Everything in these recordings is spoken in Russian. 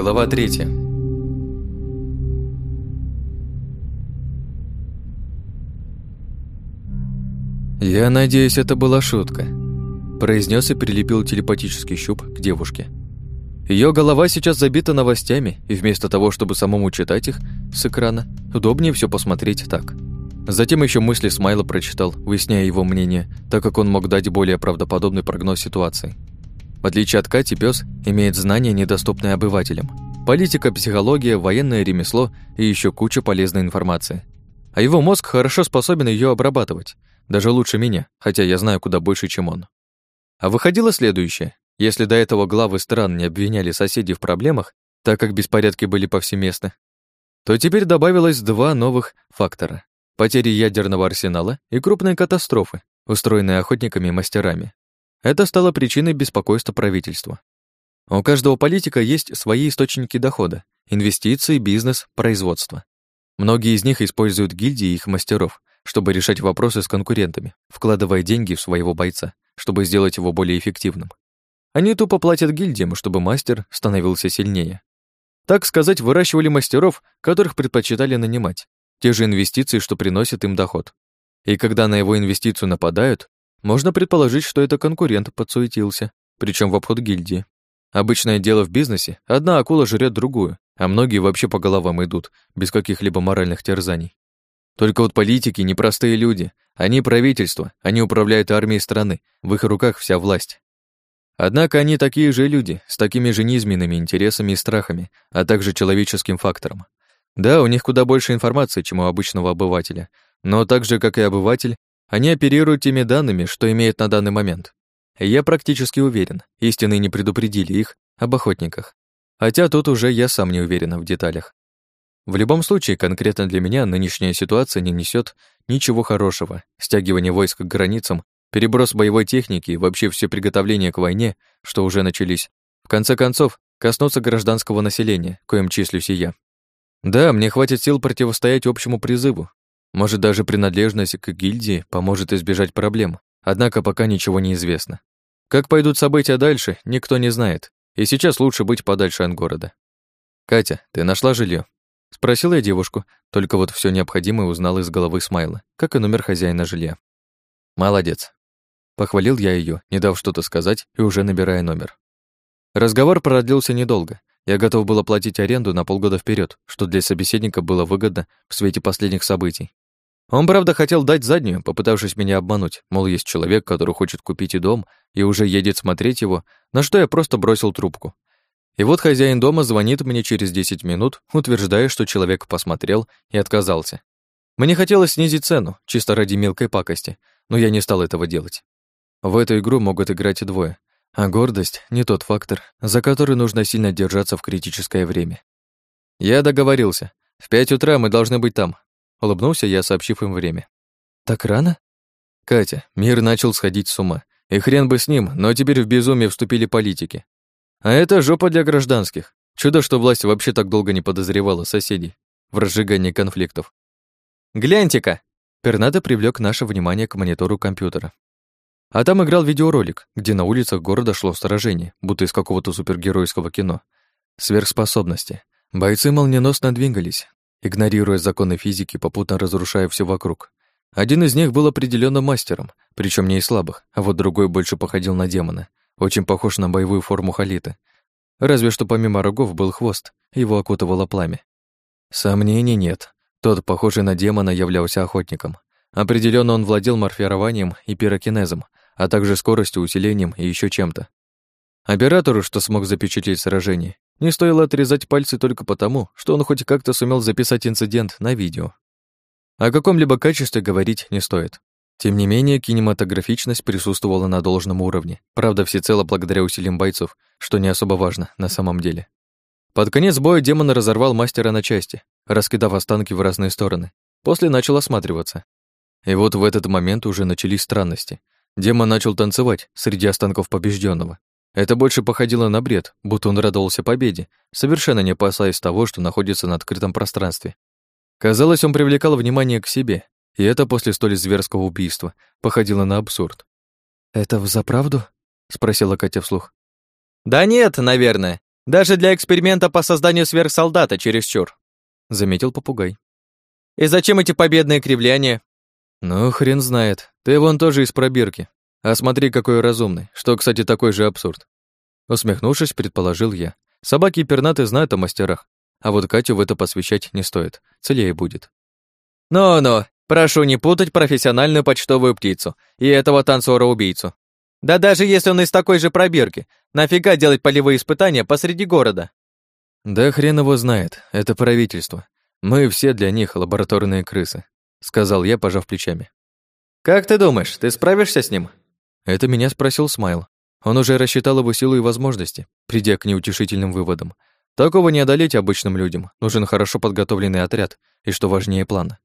Глава третья. «Я надеюсь, это была шутка», – произнес и прилепил телепатический щуп к девушке. Ее голова сейчас забита новостями, и вместо того, чтобы самому читать их с экрана, удобнее все посмотреть так. Затем еще мысли Смайла прочитал, выясняя его мнение, так как он мог дать более правдоподобный прогноз ситуации. В отличие от Кати, пес имеет знания, недоступные обывателям. Политика, психология, военное ремесло и еще куча полезной информации. А его мозг хорошо способен ее обрабатывать, даже лучше меня, хотя я знаю куда больше, чем он. А выходило следующее. Если до этого главы стран не обвиняли соседей в проблемах, так как беспорядки были повсеместны, то теперь добавилось два новых фактора. Потери ядерного арсенала и крупные катастрофы, устроенные охотниками и мастерами. Это стало причиной беспокойства правительства. У каждого политика есть свои источники дохода – инвестиции, бизнес, производство. Многие из них используют гильдии и их мастеров, чтобы решать вопросы с конкурентами, вкладывая деньги в своего бойца, чтобы сделать его более эффективным. Они тупо платят гильдиям, чтобы мастер становился сильнее. Так сказать, выращивали мастеров, которых предпочитали нанимать. Те же инвестиции, что приносят им доход. И когда на его инвестицию нападают, можно предположить, что это конкурент подсуетился, причем в обход гильдии. Обычное дело в бизнесе – одна акула жрет другую, а многие вообще по головам идут, без каких-либо моральных терзаний. Только вот политики – непростые люди. Они правительство, они управляют армией страны, в их руках вся власть. Однако они такие же люди, с такими же низменными интересами и страхами, а также человеческим фактором. Да, у них куда больше информации, чем у обычного обывателя, но так же, как и обыватель, они оперируют теми данными, что имеют на данный момент. я практически уверен, истины не предупредили их об охотниках. Хотя тут уже я сам не уверен в деталях. В любом случае, конкретно для меня нынешняя ситуация не несет ничего хорошего. Стягивание войск к границам переброс боевой техники и вообще все приготовления к войне, что уже начались, в конце концов, коснутся гражданского населения, коим числюсь и я. Да, мне хватит сил противостоять общему призыву. Может, даже принадлежность к гильдии поможет избежать проблем, однако пока ничего не известно. Как пойдут события дальше, никто не знает, и сейчас лучше быть подальше от города. «Катя, ты нашла жилье? Спросил я девушку, только вот все необходимое узнал из головы Смайла, как и номер хозяина жилья. «Молодец», Похвалил я ее, не дав что-то сказать и уже набирая номер. Разговор продлился недолго. Я готов был оплатить аренду на полгода вперед, что для собеседника было выгодно в свете последних событий. Он, правда, хотел дать заднюю, попытавшись меня обмануть, мол, есть человек, который хочет купить и дом, и уже едет смотреть его, на что я просто бросил трубку. И вот хозяин дома звонит мне через 10 минут, утверждая, что человек посмотрел и отказался. Мне хотелось снизить цену, чисто ради мелкой пакости, но я не стал этого делать. В эту игру могут играть двое, а гордость — не тот фактор, за который нужно сильно держаться в критическое время. Я договорился. В пять утра мы должны быть там. Улыбнулся я, сообщив им время. Так рано? Катя, мир начал сходить с ума. И хрен бы с ним, но теперь в безумие вступили политики. А это жопа для гражданских. Чудо, что власть вообще так долго не подозревала соседей в разжигании конфликтов. «Гляньте-ка!» Пернато привлек наше внимание к монитору компьютера. А там играл видеоролик, где на улицах города шло сражение, будто из какого-то супергеройского кино. Сверхспособности. Бойцы молниеносно двигались, игнорируя законы физики, попутно разрушая все вокруг. Один из них был определенно мастером, причем не из слабых, а вот другой больше походил на демона, очень похож на боевую форму халита. Разве что помимо рогов был хвост, его окутывало пламя. Сомнений нет. Тот, похожий на демона, являлся охотником. Определенно он владел морфированием и пирокинезом, а также скоростью, усилением и еще чем-то. Оператору, что смог запечатлеть сражение, не стоило отрезать пальцы только потому, что он хоть как-то сумел записать инцидент на видео. О каком-либо качестве говорить не стоит. Тем не менее, кинематографичность присутствовала на должном уровне, правда, всецело благодаря усилиям бойцов, что не особо важно на самом деле. Под конец боя демон разорвал мастера на части, раскидав останки в разные стороны. После начал осматриваться. И вот в этот момент уже начались странности. Демон начал танцевать среди останков побежденного. Это больше походило на бред, будто он радовался победе, совершенно не опасаясь того, что находится на открытом пространстве. Казалось, он привлекал внимание к себе, и это после столь зверского убийства походило на абсурд. «Это взаправду?» — спросила Катя вслух. «Да нет, наверное. Даже для эксперимента по созданию сверхсолдата чересчур», — заметил попугай. «И зачем эти победные кривляния?» «Ну, хрен знает. Ты вон тоже из пробирки. А смотри, какой разумный. Что, кстати, такой же абсурд». Усмехнувшись, предположил я. Собаки и пернаты знают о мастерах, а вот Катю в это посвящать не стоит. Целее будет. «Ну-ну, прошу не путать профессиональную почтовую птицу и этого танцора-убийцу. Да даже если он из такой же пробирки, нафига делать полевые испытания посреди города?» «Да хрен его знает, это правительство. Мы все для них лабораторные крысы», — сказал я, пожав плечами. «Как ты думаешь, ты справишься с ним?» Это меня спросил Смайл. Он уже рассчитал его силу и возможности, придя к неутешительным выводам. Такого не одолеть обычным людям. Нужен хорошо подготовленный отряд и, что важнее, план.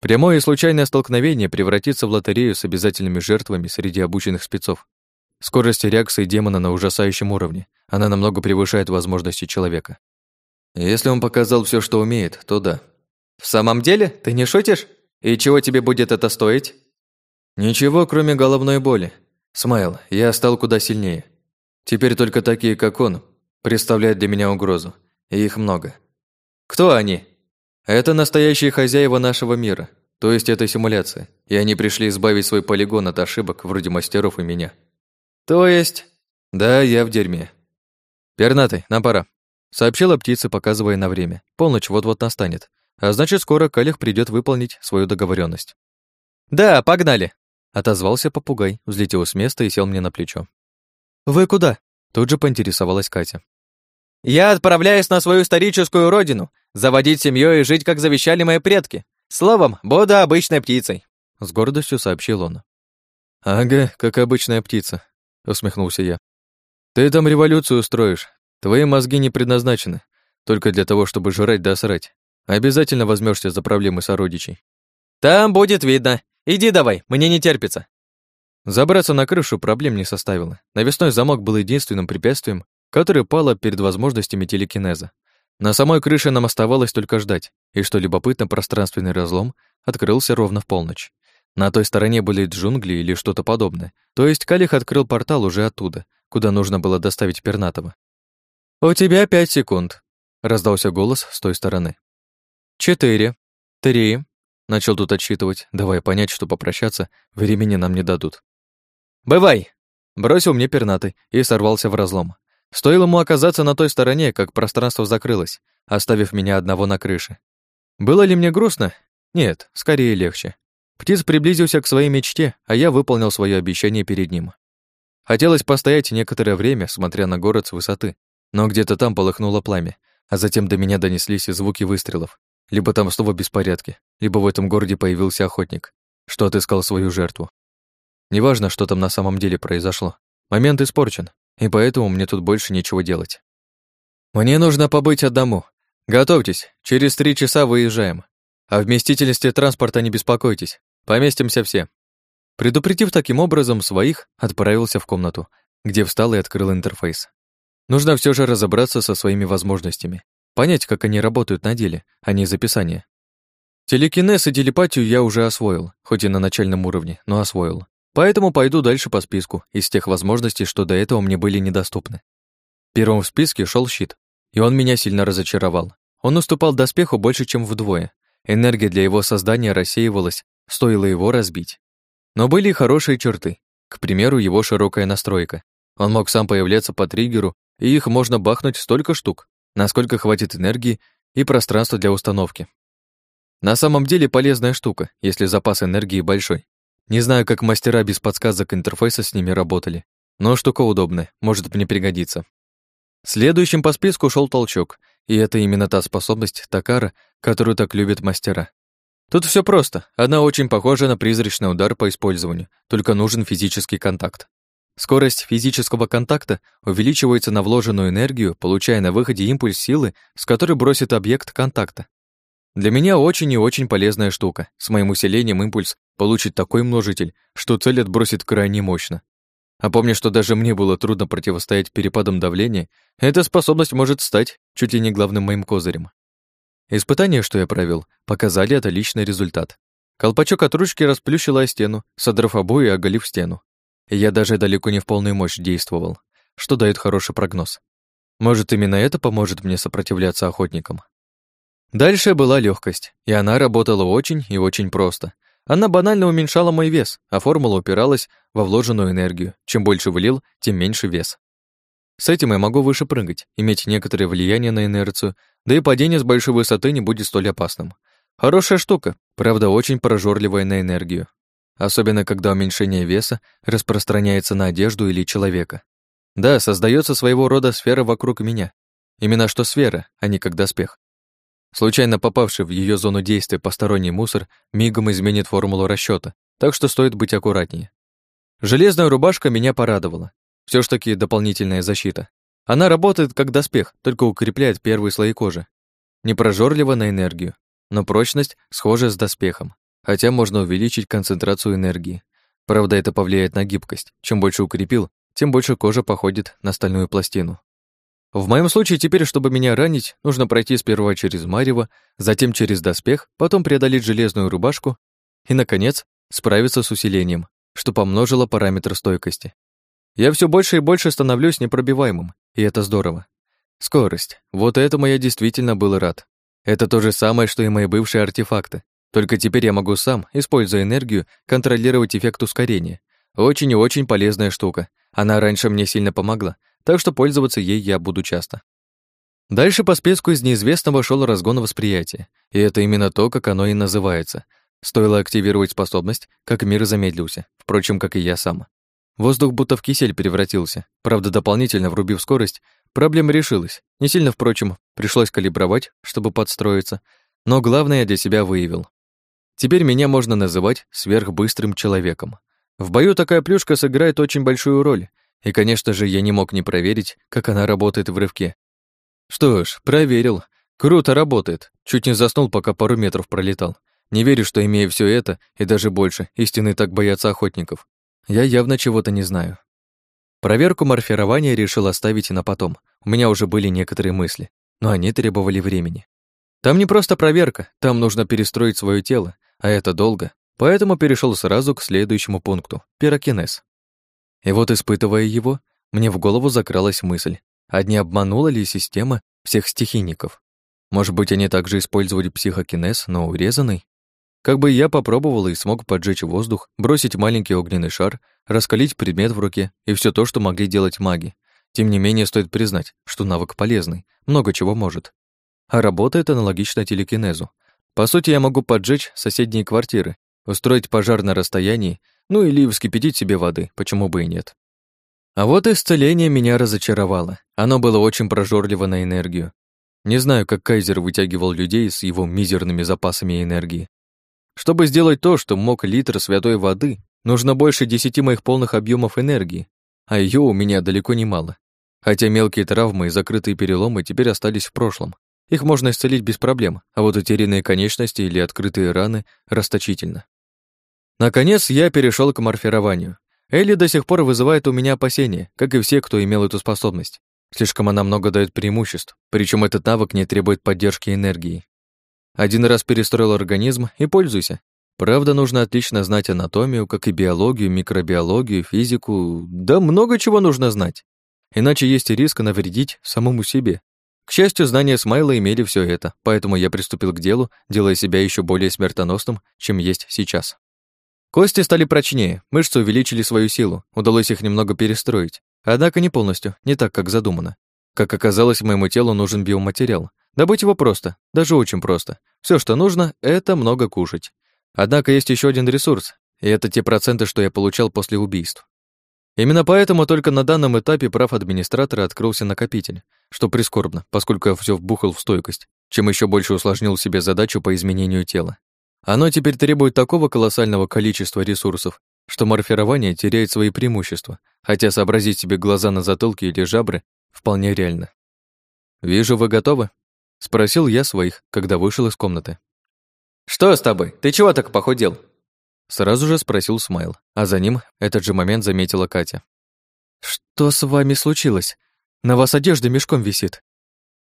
Прямое и случайное столкновение превратится в лотерею с обязательными жертвами среди обученных спецов. Скорость реакции демона на ужасающем уровне. Она намного превышает возможности человека. Если он показал все, что умеет, то да. В самом деле? Ты не шутишь? И чего тебе будет это стоить? Ничего, кроме головной боли. Смайл, я стал куда сильнее. Теперь только такие, как он, представляют для меня угрозу. И их много. Кто они? Это настоящие хозяева нашего мира, то есть это симуляция, и они пришли избавить свой полигон от ошибок вроде мастеров и меня. То есть? Да, я в дерьме. Пернатый, нам пора. Сообщила птица, показывая на время. Полночь вот-вот настанет. А значит, скоро Калих придет выполнить свою договоренность. Да, погнали. Отозвался попугай, взлетел с места и сел мне на плечо. «Вы куда?» Тут же поинтересовалась Катя. «Я отправляюсь на свою историческую родину, заводить семью и жить, как завещали мои предки. Словом, буду обычной птицей», — с гордостью сообщил он. «Ага, как обычная птица», — усмехнулся я. «Ты там революцию устроишь. Твои мозги не предназначены только для того, чтобы жрать да срать. Обязательно возьмешься за проблемы сородичей». «Там будет видно. Иди давай, мне не терпится». Забраться на крышу проблем не составило. Навесной замок был единственным препятствием, которое пало перед возможностями телекинеза. На самой крыше нам оставалось только ждать, и что любопытно, пространственный разлом открылся ровно в полночь. На той стороне были джунгли или что-то подобное, то есть Калих открыл портал уже оттуда, куда нужно было доставить Пернатого. «У тебя пять секунд», — раздался голос с той стороны. «Четыре, три, Начал тут отсчитывать, давая понять, что попрощаться времени нам не дадут. «Бывай!» Бросил мне пернатый и сорвался в разлом. Стоило ему оказаться на той стороне, как пространство закрылось, оставив меня одного на крыше. Было ли мне грустно? Нет, скорее легче. Птиц приблизился к своей мечте, а я выполнил свое обещание перед ним. Хотелось постоять некоторое время, смотря на город с высоты, но где-то там полыхнуло пламя, а затем до меня донеслись звуки выстрелов. Либо там снова беспорядки, либо в этом городе появился охотник, что отыскал свою жертву. Неважно, что там на самом деле произошло. Момент испорчен, и поэтому мне тут больше нечего делать. Мне нужно побыть одному. Готовьтесь, через три часа выезжаем. О вместительности транспорта не беспокойтесь, поместимся все. Предупредив таким образом своих, отправился в комнату, где встал и открыл интерфейс. Нужно все же разобраться со своими возможностями, понять, как они работают на деле, а не из описания. Телекинез и телепатию я уже освоил, хоть и на начальном уровне, но освоил. Поэтому пойду дальше по списку, из тех возможностей, что до этого мне были недоступны. Первым в списке шел щит, и он меня сильно разочаровал. Он уступал доспеху больше, чем вдвое. Энергия для его создания рассеивалась, стоило его разбить. Но были и хорошие черты. К примеру, его широкая настройка. Он мог сам появляться по триггеру, и их можно бахнуть столько штук, насколько хватит энергии и пространства для установки. На самом деле полезная штука, если запас энергии большой. Не знаю, как мастера без подсказок интерфейса с ними работали, но штука удобная, может мне пригодиться. Следующим по списку шел толчок, и это именно та способность Такара, которую так любят мастера. Тут все просто, она очень похожа на призрачный удар по использованию, только нужен физический контакт. Скорость физического контакта увеличивается на вложенную энергию, получая на выходе импульс силы, с которой бросит объект контакта. Для меня очень и очень полезная штука. С моим усилением импульс получит такой множитель, что цель отбросит крайне мощно. А помня, что даже мне было трудно противостоять перепадам давления, эта способность может стать чуть ли не главным моим козырем. Испытания, что я провел, показали отличный результат. Колпачок от ручки расплющила о стену, содрав обои и оголив стену. Я даже далеко не в полную мощь действовал, что дает хороший прогноз. Может, именно это поможет мне сопротивляться охотникам? Дальше была легкость, и она работала очень и очень просто. Она банально уменьшала мой вес, а формула упиралась во вложенную энергию. Чем больше влил, тем меньше вес. С этим я могу выше прыгать, иметь некоторое влияние на инерцию, да и падение с большой высоты не будет столь опасным. Хорошая штука, правда, очень прожорливая на энергию. Особенно, когда уменьшение веса распространяется на одежду или человека. Да, создается своего рода сфера вокруг меня. Именно что сфера, а не как доспех. Случайно попавший в ее зону действия посторонний мусор мигом изменит формулу расчета, так что стоит быть аккуратнее. Железная рубашка меня порадовала. Все ж таки дополнительная защита. Она работает как доспех, только укрепляет первые слои кожи. Не прожорлива на энергию, но прочность схожа с доспехом, хотя можно увеличить концентрацию энергии. Правда, это повлияет на гибкость. Чем больше укрепил, тем больше кожа походит на стальную пластину. В моем случае теперь, чтобы меня ранить, нужно пройти сперва через марево, затем через доспех, потом преодолеть железную рубашку и, наконец, справиться с усилением, что помножило параметр стойкости. Я все больше и больше становлюсь непробиваемым, и это здорово. Скорость. Вот этому я действительно был рад. Это то же самое, что и мои бывшие артефакты. Только теперь я могу сам, используя энергию, контролировать эффект ускорения. Очень и очень полезная штука. Она раньше мне сильно помогла, так что пользоваться ей я буду часто. Дальше по списку из неизвестного шел разгон восприятия, и это именно то, как оно и называется. Стоило активировать способность, как мир замедлился, впрочем, как и я сам. Воздух будто в кисель превратился. Правда, дополнительно врубив скорость, проблема решилась. Не сильно, впрочем, пришлось калибровать, чтобы подстроиться, но главное я для себя выявил. Теперь меня можно называть сверхбыстрым человеком. В бою такая плюшка сыграет очень большую роль, и, конечно же, я не мог не проверить, как она работает в рывке. Что ж, проверил. Круто работает. Чуть не заснул, пока пару метров пролетал. Не верю, что, имея все это, и даже больше, истины так боятся охотников. Я явно чего-то не знаю. Проверку морфирования решил оставить на потом. У меня уже были некоторые мысли, но они требовали времени. Там не просто проверка, там нужно перестроить свое тело, а это долго, поэтому перешел сразу к следующему пункту — пирокинез. И вот, испытывая его, мне в голову закралась мысль, а не обманула ли система всех стихийников? Может быть, они также использовали психокинез, но урезанный? Как бы я попробовал и смог поджечь воздух, бросить маленький огненный шар, раскалить предмет в руке и все то, что могли делать маги. Тем не менее, стоит признать, что навык полезный, много чего может. А работает аналогично телекинезу. По сути, я могу поджечь соседние квартиры, устроить пожар на расстоянии ну или вскипятить себе воды, почему бы и нет. А вот исцеление меня разочаровало. Оно было очень прожорливо на энергию. Не знаю, как Кайзер вытягивал людей с его мизерными запасами энергии. Чтобы сделать то, что мог литр святой воды, нужно больше десяти моих полных объемов энергии, а ее у меня далеко не мало. Хотя мелкие травмы и закрытые переломы теперь остались в прошлом. Их можно исцелить без проблем, а вот утерянные конечности или открытые раны расточительно. Наконец, я перешел к морфированию. Элли до сих пор вызывает у меня опасения, как и все, кто имел эту способность. Слишком она много дает преимуществ, причем этот навык не требует поддержки энергии. Один раз перестроил организм и пользуйся. Правда, нужно отлично знать анатомию, как и биологию, микробиологию, физику, да много чего нужно знать. Иначе есть риск навредить самому себе. К счастью, знания Смайла имели все это, поэтому я приступил к делу, делая себя еще более смертоносным, чем есть сейчас. Кости стали прочнее, мышцы увеличили свою силу, удалось их немного перестроить. Однако не полностью, не так, как задумано. Как оказалось, моему телу нужен биоматериал. Добыть его просто, даже очень просто. Все, что нужно, это много кушать. Однако есть еще один ресурс, и это те проценты, что я получал после убийств. Именно поэтому только на данном этапе прав администратора открылся накопитель, что прискорбно, поскольку я все вбухал в стойкость, чем еще больше усложнил себе задачу по изменению тела. Оно теперь требует такого колоссального количества ресурсов, что морфирование теряет свои преимущества, хотя сообразить себе глаза на затылке или жабры вполне реально. «Вижу, вы готовы?» — спросил я своих, когда вышел из комнаты. «Что с тобой? Ты чего так похудел?» Сразу же спросил Смайл, а за ним этот же момент заметила Катя. «Что с вами случилось? На вас одежда мешком висит».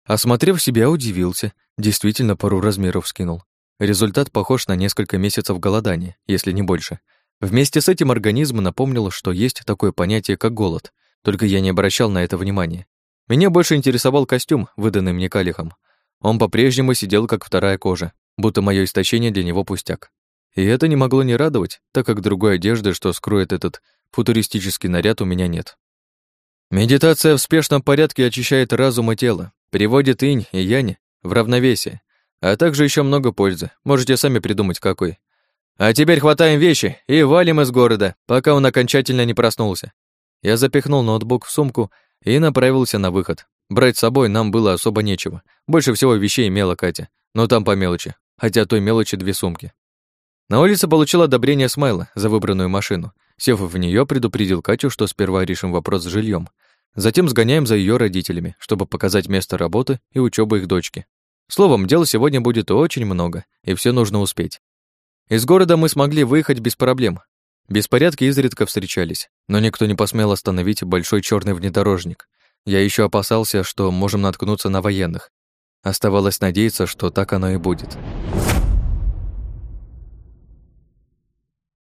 Осмотрев себя, удивился, действительно пару размеров скинул. Результат похож на несколько месяцев голодания, если не больше. Вместе с этим организм напомнил, что есть такое понятие, как голод, только я не обращал на это внимания. Меня больше интересовал костюм, выданный мне калихом. Он по-прежнему сидел как вторая кожа, будто мое истощение для него пустяк. И это не могло не радовать, так как другой одежды, что скроет этот футуристический наряд, у меня нет. Медитация в спешном порядке очищает разум и тело, приводит инь и янь в равновесие, а также еще много пользы. Можете сами придумать, какой. А теперь хватаем вещи и валим из города, пока он окончательно не проснулся. Я запихнул ноутбук в сумку и направился на выход. Брать с собой нам было особо нечего. Больше всего вещей имела Катя, но там по мелочи, хотя той мелочи две сумки. На улице получил одобрение Смайла за выбранную машину. Сев в нее, предупредил Катю, что сперва решим вопрос с жильем. Затем сгоняем за ее родителями, чтобы показать место работы и учебы их дочки. Словом, дел сегодня будет очень много, и все нужно успеть. Из города мы смогли выехать без проблем. Беспорядки изредка встречались, но никто не посмел остановить большой черный внедорожник. Я еще опасался, что можем наткнуться на военных. Оставалось надеяться, что так оно и будет.